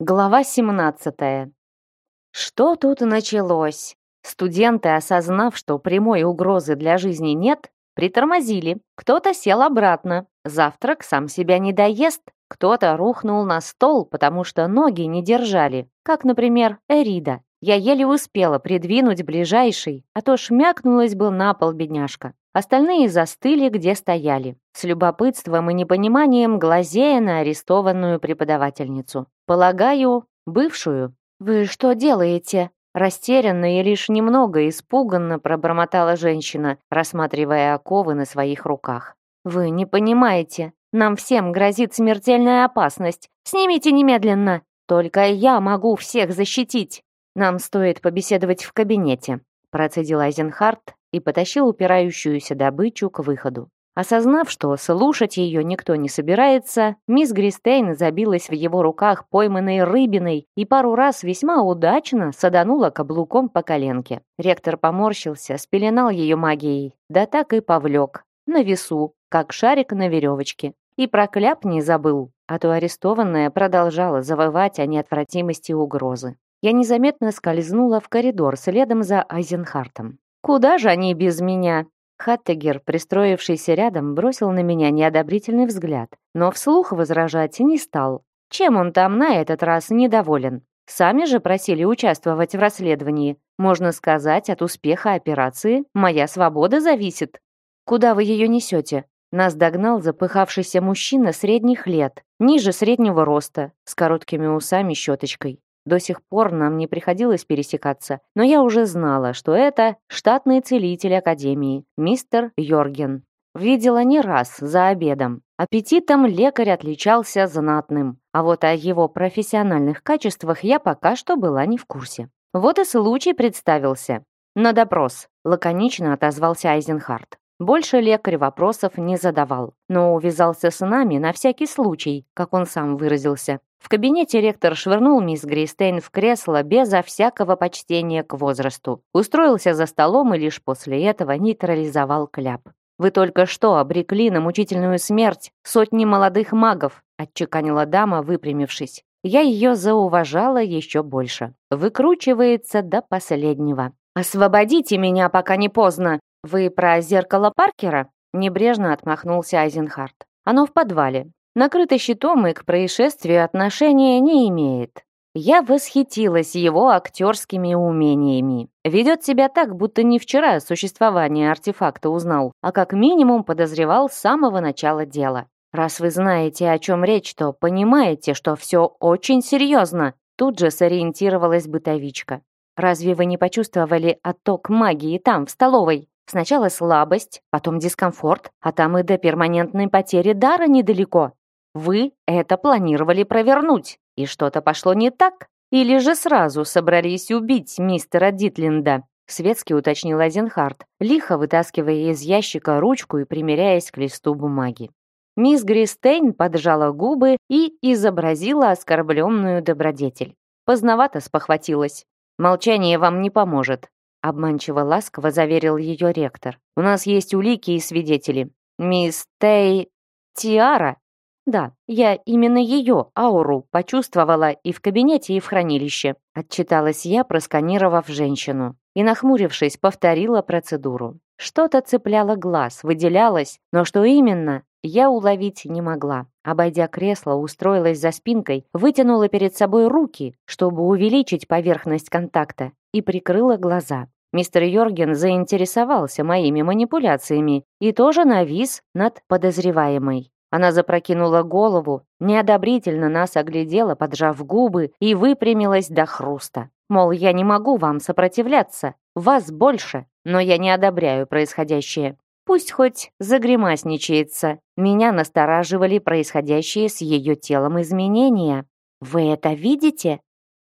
Глава 17. Что тут началось? Студенты, осознав, что прямой угрозы для жизни нет, притормозили. Кто-то сел обратно. Завтрак сам себя не доест. Кто-то рухнул на стол, потому что ноги не держали. Как, например, Эрида. Я еле успела придвинуть ближайший, а то шмякнулась бы на пол бедняжка. Остальные застыли, где стояли, с любопытством и непониманием глазея на арестованную преподавательницу. Полагаю, бывшую. «Вы что делаете?» Растерянно и лишь немного испуганно пробормотала женщина, рассматривая оковы на своих руках. «Вы не понимаете. Нам всем грозит смертельная опасность. Снимите немедленно. Только я могу всех защитить. Нам стоит побеседовать в кабинете», процедил Айзенхарт и потащил упирающуюся добычу к выходу. Осознав, что слушать ее никто не собирается, мисс Гристейн забилась в его руках пойманной рыбиной и пару раз весьма удачно саданула каблуком по коленке. Ректор поморщился, спеленал ее магией, да так и повлек, на весу, как шарик на веревочке. И про кляп не забыл, а то арестованная продолжала завывать о неотвратимости угрозы. Я незаметно скользнула в коридор следом за Айзенхартом. «Куда же они без меня?» Хаттегер, пристроившийся рядом, бросил на меня неодобрительный взгляд, но вслух возражать не стал. Чем он там на этот раз недоволен? Сами же просили участвовать в расследовании. Можно сказать, от успеха операции моя свобода зависит. Куда вы ее несете? Нас догнал запыхавшийся мужчина средних лет, ниже среднего роста, с короткими усами щеточкой. До сих пор нам не приходилось пересекаться, но я уже знала, что это штатный целитель Академии, мистер Йорген. Видела не раз за обедом. Аппетитом лекарь отличался знатным, а вот о его профессиональных качествах я пока что была не в курсе. Вот и случай представился. На допрос, лаконично отозвался Айзенхарт. Больше лекарь вопросов не задавал, но увязался с нами на всякий случай, как он сам выразился. В кабинете ректор швырнул мисс Грейстейн в кресло безо всякого почтения к возрасту. Устроился за столом и лишь после этого нейтрализовал кляп. «Вы только что обрекли на мучительную смерть сотни молодых магов», отчеканила дама, выпрямившись. Я ее зауважала еще больше. Выкручивается до последнего. «Освободите меня, пока не поздно!» «Вы про зеркало Паркера?» Небрежно отмахнулся Айзенхарт. «Оно в подвале накрыто щитом и к происшествию отношения не имеет. Я восхитилась его актерскими умениями. Ведет себя так, будто не вчера существование артефакта узнал, а как минимум подозревал с самого начала дела. Раз вы знаете, о чем речь, то понимаете, что все очень серьезно. Тут же сориентировалась бытовичка. Разве вы не почувствовали отток магии там, в столовой? Сначала слабость, потом дискомфорт, а там и до перманентной потери дара недалеко. Вы это планировали провернуть, и что-то пошло не так? Или же сразу собрались убить мистера Дитлинда?» Светски уточнил Айзенхарт, лихо вытаскивая из ящика ручку и примеряясь к листу бумаги. Мисс Гристейн поджала губы и изобразила оскорбленную добродетель. Поздновато спохватилась. «Молчание вам не поможет», — обманчиво ласково заверил ее ректор. «У нас есть улики и свидетели. Мисс Тей... Тиара да, я именно ее ауру почувствовала и в кабинете, и в хранилище. Отчиталась я, просканировав женщину. И, нахмурившись, повторила процедуру. Что-то цепляло глаз, выделялось, но что именно, я уловить не могла. Обойдя кресло, устроилась за спинкой, вытянула перед собой руки, чтобы увеличить поверхность контакта, и прикрыла глаза. Мистер Йорген заинтересовался моими манипуляциями и тоже навис над подозреваемой. Она запрокинула голову, неодобрительно нас оглядела, поджав губы, и выпрямилась до хруста. Мол, я не могу вам сопротивляться, вас больше, но я не одобряю происходящее. Пусть хоть загремасничается. Меня настораживали происходящие с ее телом изменения. «Вы это видите?»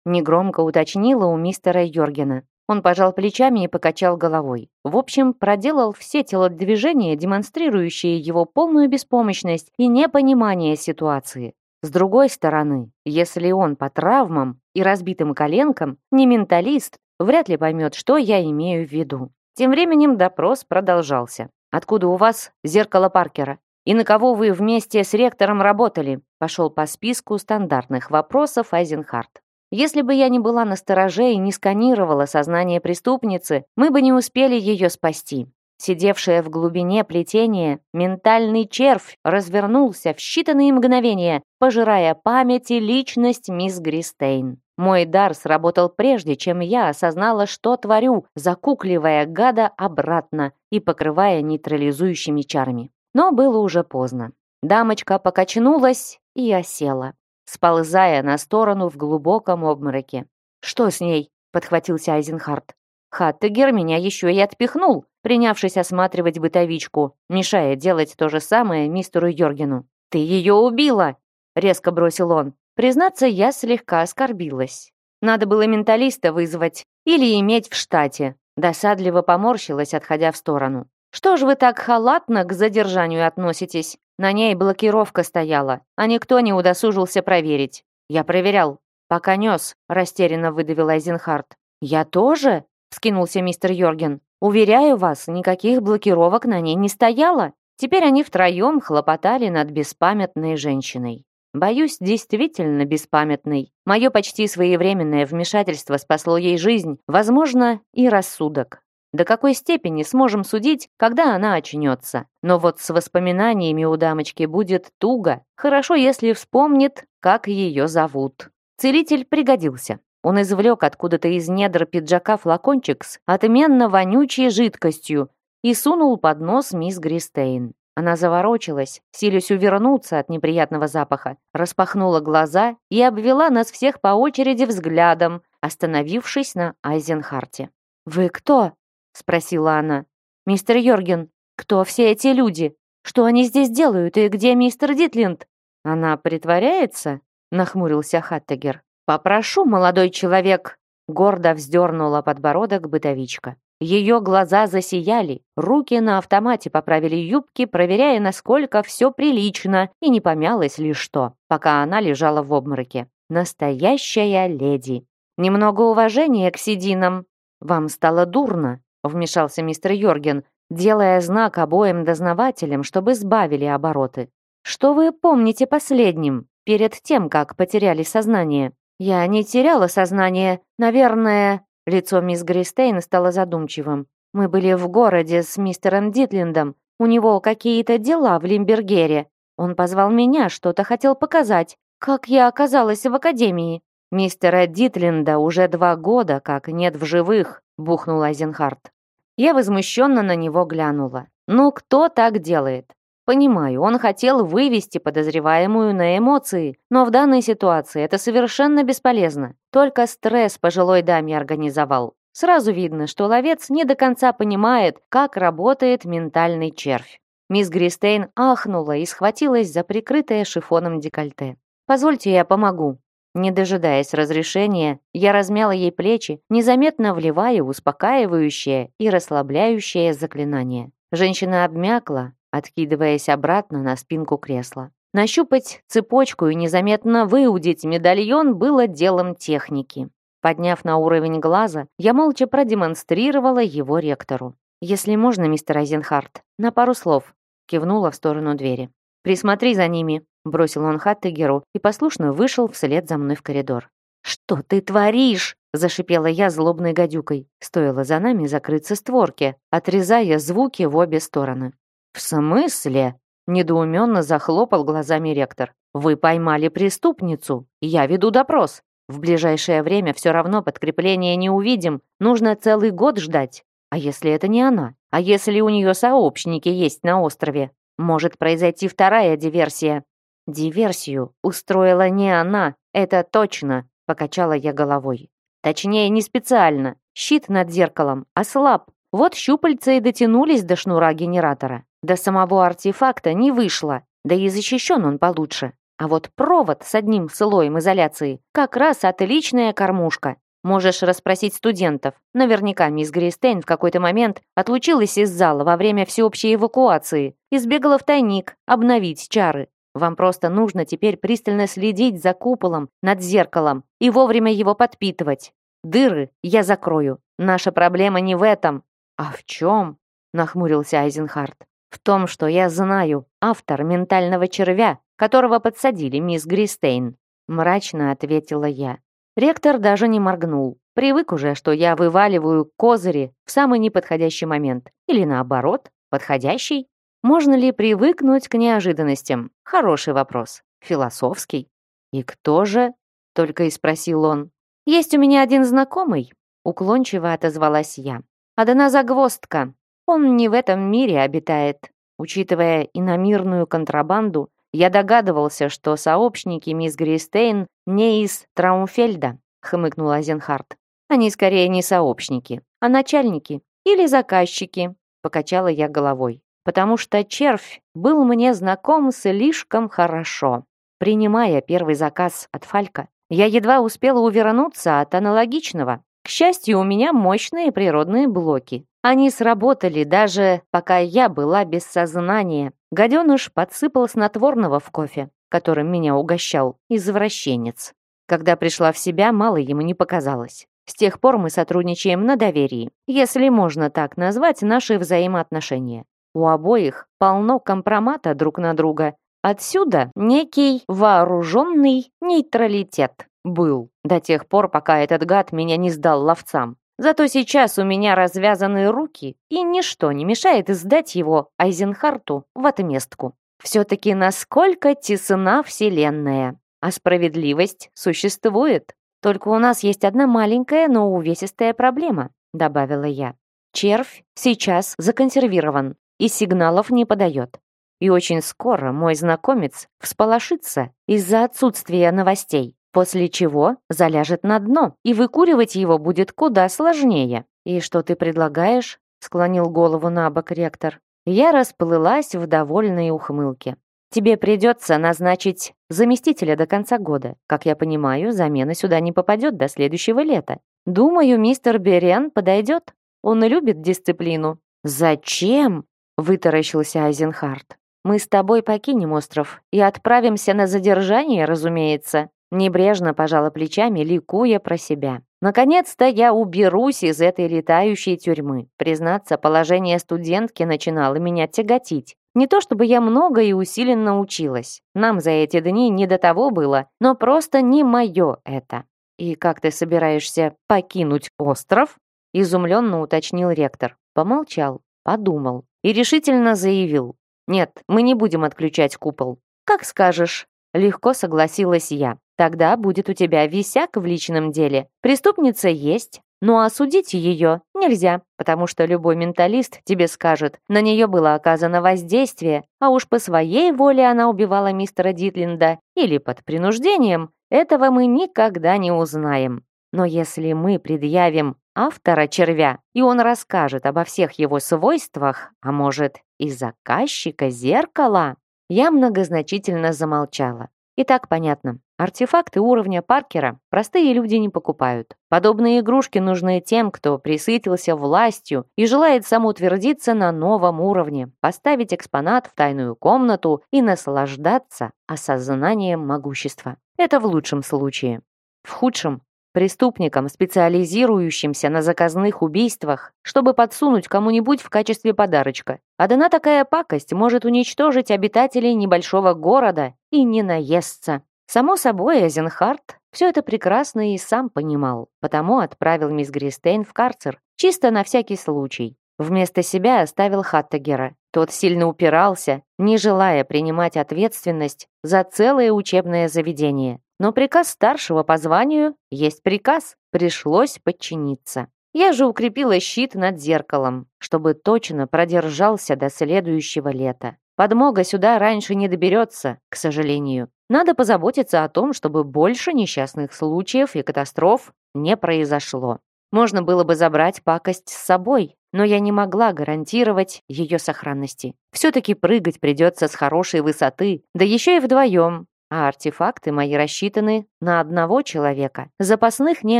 Негромко уточнила у мистера Йоргена. Он пожал плечами и покачал головой. В общем, проделал все телодвижения, демонстрирующие его полную беспомощность и непонимание ситуации. С другой стороны, если он по травмам и разбитым коленкам не менталист, вряд ли поймет, что я имею в виду. Тем временем допрос продолжался. «Откуда у вас зеркало Паркера? И на кого вы вместе с ректором работали?» пошел по списку стандартных вопросов Айзенхарт. Если бы я не была на стороже и не сканировала сознание преступницы, мы бы не успели ее спасти. Сидевшая в глубине плетения, ментальный червь развернулся в считанные мгновения, пожирая память и личность мисс Гристейн. Мой дар сработал прежде, чем я осознала, что творю, закукливая гада обратно и покрывая нейтрализующими чарами. Но было уже поздно. Дамочка покачнулась и осела, сползая на сторону в глубоком обмороке. «Что с ней?» — подхватился Айзенхарт. Хаттегер меня еще и отпихнул, принявшись осматривать бытовичку, мешая делать то же самое мистеру Йоргену. «Ты ее убила!» — резко бросил он. Признаться, я слегка оскорбилась. Надо было менталиста вызвать или иметь в штате. Досадливо поморщилась, отходя в сторону. «Что ж вы так халатно к задержанию относитесь? На ней блокировка стояла, а никто не удосужился проверить. Я проверял. Пока нес», — растерянно выдавил Айзенхарт. «Я тоже?» вскинулся мистер Йорген. «Уверяю вас, никаких блокировок на ней не стояло. Теперь они втроем хлопотали над беспамятной женщиной. Боюсь, действительно беспамятной. Мое почти своевременное вмешательство спасло ей жизнь, возможно, и рассудок. До какой степени сможем судить, когда она очнется. Но вот с воспоминаниями у дамочки будет туго. Хорошо, если вспомнит, как ее зовут. Целитель пригодился. Он извлек откуда-то из недр пиджака флакончик с отменно вонючей жидкостью и сунул под нос мисс Гристейн. Она заворочилась, силясь увернуться от неприятного запаха, распахнула глаза и обвела нас всех по очереди взглядом, остановившись на Айзенхарте. «Вы кто?» — спросила она. «Мистер Йорген, кто все эти люди? Что они здесь делают и где мистер Дитлинд?» «Она притворяется?» — нахмурился Хаттегер. «Попрошу, молодой человек!» Гордо вздернула подбородок бытовичка. Ее глаза засияли, руки на автомате поправили юбки, проверяя, насколько все прилично и не помялось ли что, пока она лежала в обмороке. Настоящая леди. Немного уважения к сединам. Вам стало дурно, вмешался мистер Йорген, делая знак обоим дознавателям, чтобы сбавили обороты. Что вы помните последним, перед тем, как потеряли сознание? «Я не теряла сознание. Наверное...» Лицо мисс Гристейн стало задумчивым. «Мы были в городе с мистером Дитлиндом. У него какие-то дела в Лимбергере. Он позвал меня, что-то хотел показать. Как я оказалась в академии?» «Мистера Дитлинда уже два года как нет в живых», — бухнул Айзенхарт. Я возмущенно на него глянула. «Ну, кто так делает? Понимаю, он хотел вывести подозреваемую на эмоции, но в данной ситуации это совершенно бесполезно. Только стресс пожилой даме организовал. Сразу видно, что ловец не до конца понимает, как работает ментальный червь. Мисс Гристейн ахнула и схватилась за прикрытое шифоном декольте. «Позвольте, я помогу». Не дожидаясь разрешения, я размяла ей плечи, незаметно вливая успокаивающее и расслабляющее заклинание. Женщина обмякла, откидываясь обратно на спинку кресла. Нащупать цепочку и незаметно выудить медальон было делом техники. Подняв на уровень глаза, я молча продемонстрировала его ректору. «Если можно, мистер Айзенхарт, на пару слов», кивнула в сторону двери. «Присмотри за ними», бросил он Хаттегеру и послушно вышел вслед за мной в коридор. «Что ты творишь?» — зашипела я злобной гадюкой. Стоило за нами закрыться створки, отрезая звуки в обе стороны. «В смысле?» — недоуменно захлопал глазами ректор. «Вы поймали преступницу. Я веду допрос. В ближайшее время все равно подкрепления не увидим. Нужно целый год ждать. А если это не она? А если у нее сообщники есть на острове? Может произойти вторая диверсия?» «Диверсию устроила не она, это точно», — покачала я головой. «Точнее, не специально. Щит над зеркалом ослаб. Вот щупальца и дотянулись до шнура генератора. До самого артефакта не вышло, да и защищен он получше. А вот провод с одним слоем изоляции как раз отличная кормушка. Можешь расспросить студентов. Наверняка мисс Гристейн в какой-то момент отлучилась из зала во время всеобщей эвакуации и сбегала в тайник обновить чары. Вам просто нужно теперь пристально следить за куполом над зеркалом и вовремя его подпитывать. Дыры я закрою. Наша проблема не в этом. А в чем? Нахмурился Айзенхарт. В том, что я знаю, автор ментального червя, которого подсадили мисс Гристейн. Мрачно ответила я. Ректор даже не моргнул. Привык уже, что я вываливаю козыри в самый неподходящий момент. Или наоборот, подходящий. Можно ли привыкнуть к неожиданностям? Хороший вопрос. Философский. «И кто же?» — только и спросил он. «Есть у меня один знакомый», — уклончиво отозвалась я. «Одна загвоздка. Он не в этом мире обитает. Учитывая иномирную контрабанду, я догадывался, что сообщники мисс Гристейн не из Траумфельда», — хмыкнул Азенхарт. «Они скорее не сообщники, а начальники или заказчики», — покачала я головой. «Потому что червь был мне знаком слишком хорошо». Принимая первый заказ от Фалька, я едва успела увернуться от аналогичного. К счастью, у меня мощные природные блоки. Они сработали даже пока я была без сознания. Гаденыш подсыпал снотворного в кофе, которым меня угощал извращенец. Когда пришла в себя, мало ему не показалось. С тех пор мы сотрудничаем на доверии, если можно так назвать наши взаимоотношения. У обоих полно компромата друг на друга, Отсюда некий вооруженный нейтралитет был до тех пор, пока этот гад меня не сдал ловцам. Зато сейчас у меня развязаны руки, и ничто не мешает сдать его Айзенхарту в отместку. Все-таки насколько тесна Вселенная, а справедливость существует. Только у нас есть одна маленькая, но увесистая проблема, добавила я. Червь сейчас законсервирован и сигналов не подает. И очень скоро мой знакомец всполошится из-за отсутствия новостей, после чего заляжет на дно, и выкуривать его будет куда сложнее. «И что ты предлагаешь?» — склонил голову на бок ректор. Я расплылась в довольной ухмылке. «Тебе придется назначить заместителя до конца года. Как я понимаю, замена сюда не попадет до следующего лета. Думаю, мистер Берен подойдет. Он любит дисциплину». «Зачем?» — вытаращился Айзенхарт. Мы с тобой покинем остров и отправимся на задержание, разумеется. Небрежно пожала плечами, ликуя про себя. Наконец-то я уберусь из этой летающей тюрьмы. Признаться, положение студентки начинало меня тяготить. Не то чтобы я много и усиленно училась. Нам за эти дни не до того было, но просто не мое это. «И как ты собираешься покинуть остров?» изумленно уточнил ректор. Помолчал, подумал и решительно заявил. Нет, мы не будем отключать купол. Как скажешь. Легко согласилась я. Тогда будет у тебя висяк в личном деле. Преступница есть, но осудить ее нельзя, потому что любой менталист тебе скажет, на нее было оказано воздействие, а уж по своей воле она убивала мистера Дитлинда или под принуждением, этого мы никогда не узнаем. Но если мы предъявим автора червя, и он расскажет обо всех его свойствах, а может, и заказчика зеркала, я многозначительно замолчала. И так понятно. Артефакты уровня Паркера простые люди не покупают. Подобные игрушки нужны тем, кто присытился властью и желает самоутвердиться на новом уровне, поставить экспонат в тайную комнату и наслаждаться осознанием могущества. Это в лучшем случае. В худшем преступникам, специализирующимся на заказных убийствах, чтобы подсунуть кому-нибудь в качестве подарочка. Одна такая пакость может уничтожить обитателей небольшого города и не наесться. Само собой, Эзенхарт все это прекрасно и сам понимал, потому отправил мисс Гристейн в карцер, чисто на всякий случай. Вместо себя оставил Хаттегера. Тот сильно упирался, не желая принимать ответственность за целое учебное заведение. Но приказ старшего по званию есть приказ, пришлось подчиниться. Я же укрепила щит над зеркалом, чтобы точно продержался до следующего лета. Подмога сюда раньше не доберется, к сожалению. Надо позаботиться о том, чтобы больше несчастных случаев и катастроф не произошло. Можно было бы забрать пакость с собой, но я не могла гарантировать ее сохранности. Все-таки прыгать придется с хорошей высоты, да еще и вдвоем, а артефакты мои рассчитаны на одного человека. Запасных не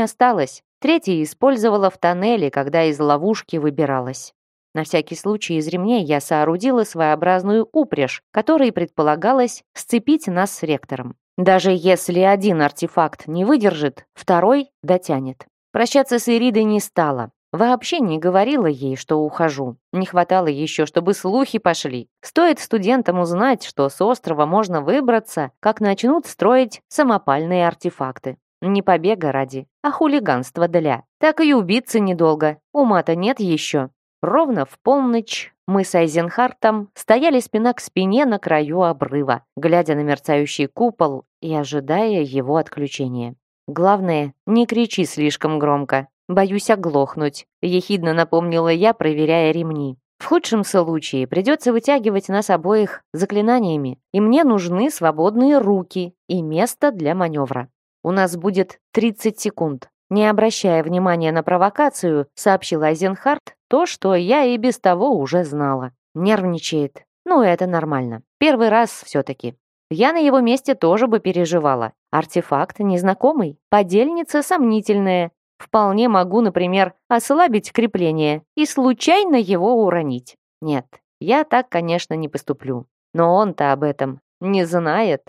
осталось. Третий использовала в тоннеле, когда из ловушки выбиралась. На всякий случай из ремней я соорудила своеобразную упряжь, которой предполагалось сцепить нас с ректором. Даже если один артефакт не выдержит, второй дотянет. Прощаться с Иридой не стала. Вообще не говорила ей, что ухожу. Не хватало еще, чтобы слухи пошли. Стоит студентам узнать, что с острова можно выбраться, как начнут строить самопальные артефакты. Не побега ради, а хулиганства для. Так и убиться недолго. Ума-то нет еще. Ровно в полночь мы с Айзенхартом стояли спина к спине на краю обрыва, глядя на мерцающий купол и ожидая его отключения. Главное, не кричи слишком громко. Боюсь оглохнуть, ехидно напомнила я, проверяя ремни. В худшем случае придется вытягивать нас обоих заклинаниями, и мне нужны свободные руки и место для маневра. У нас будет 30 секунд. Не обращая внимания на провокацию, сообщил Айзенхарт то, что я и без того уже знала. Нервничает. Ну, это нормально. Первый раз все-таки. Я на его месте тоже бы переживала. Артефакт незнакомый, подельница сомнительная. Вполне могу, например, ослабить крепление и случайно его уронить. Нет, я так, конечно, не поступлю. Но он-то об этом не знает.